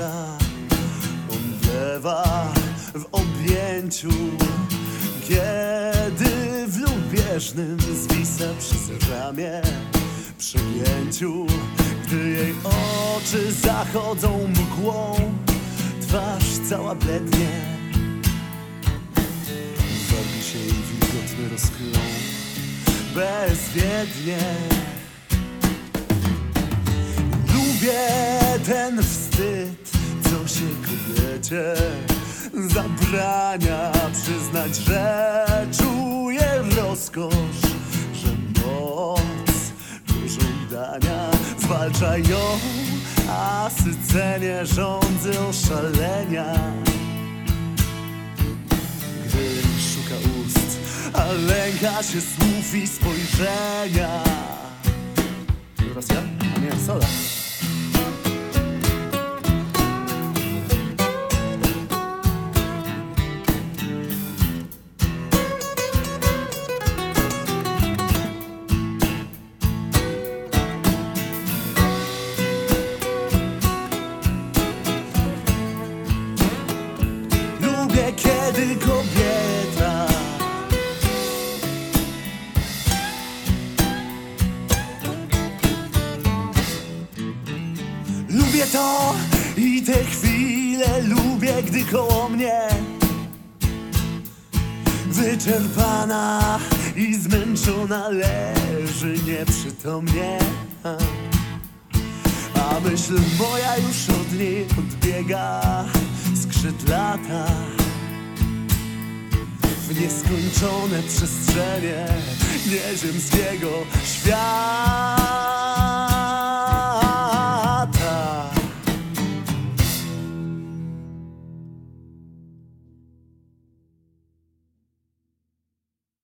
kobieta omdlewa w objęciu. Kiedy w lubieżnym zwisa przy ramię przegięciu Gdy jej oczy zachodzą mgłą Twarz cała blednie. Wargi się i wilgotny rozchylą bezwiednie. Lubię ten wstyd, co się kobiecie zabrania Przyznać, że czuję rozkosz, że moc żądania Zwalcza ją, a sycenie rządzy oszalenia Gdy szuka ust, a lęka się słów i spojrzenia Teraz ja? Nie, sola Lubię, kiedy kobieta. Lubię to i te chwile lubię, gdy koło mnie Wyczerpana i zmęczona leży nieprzytomnie. A myśl moja już od niej odbiega skrzydlata W nieskończone przestrzenie nieziemskiego świata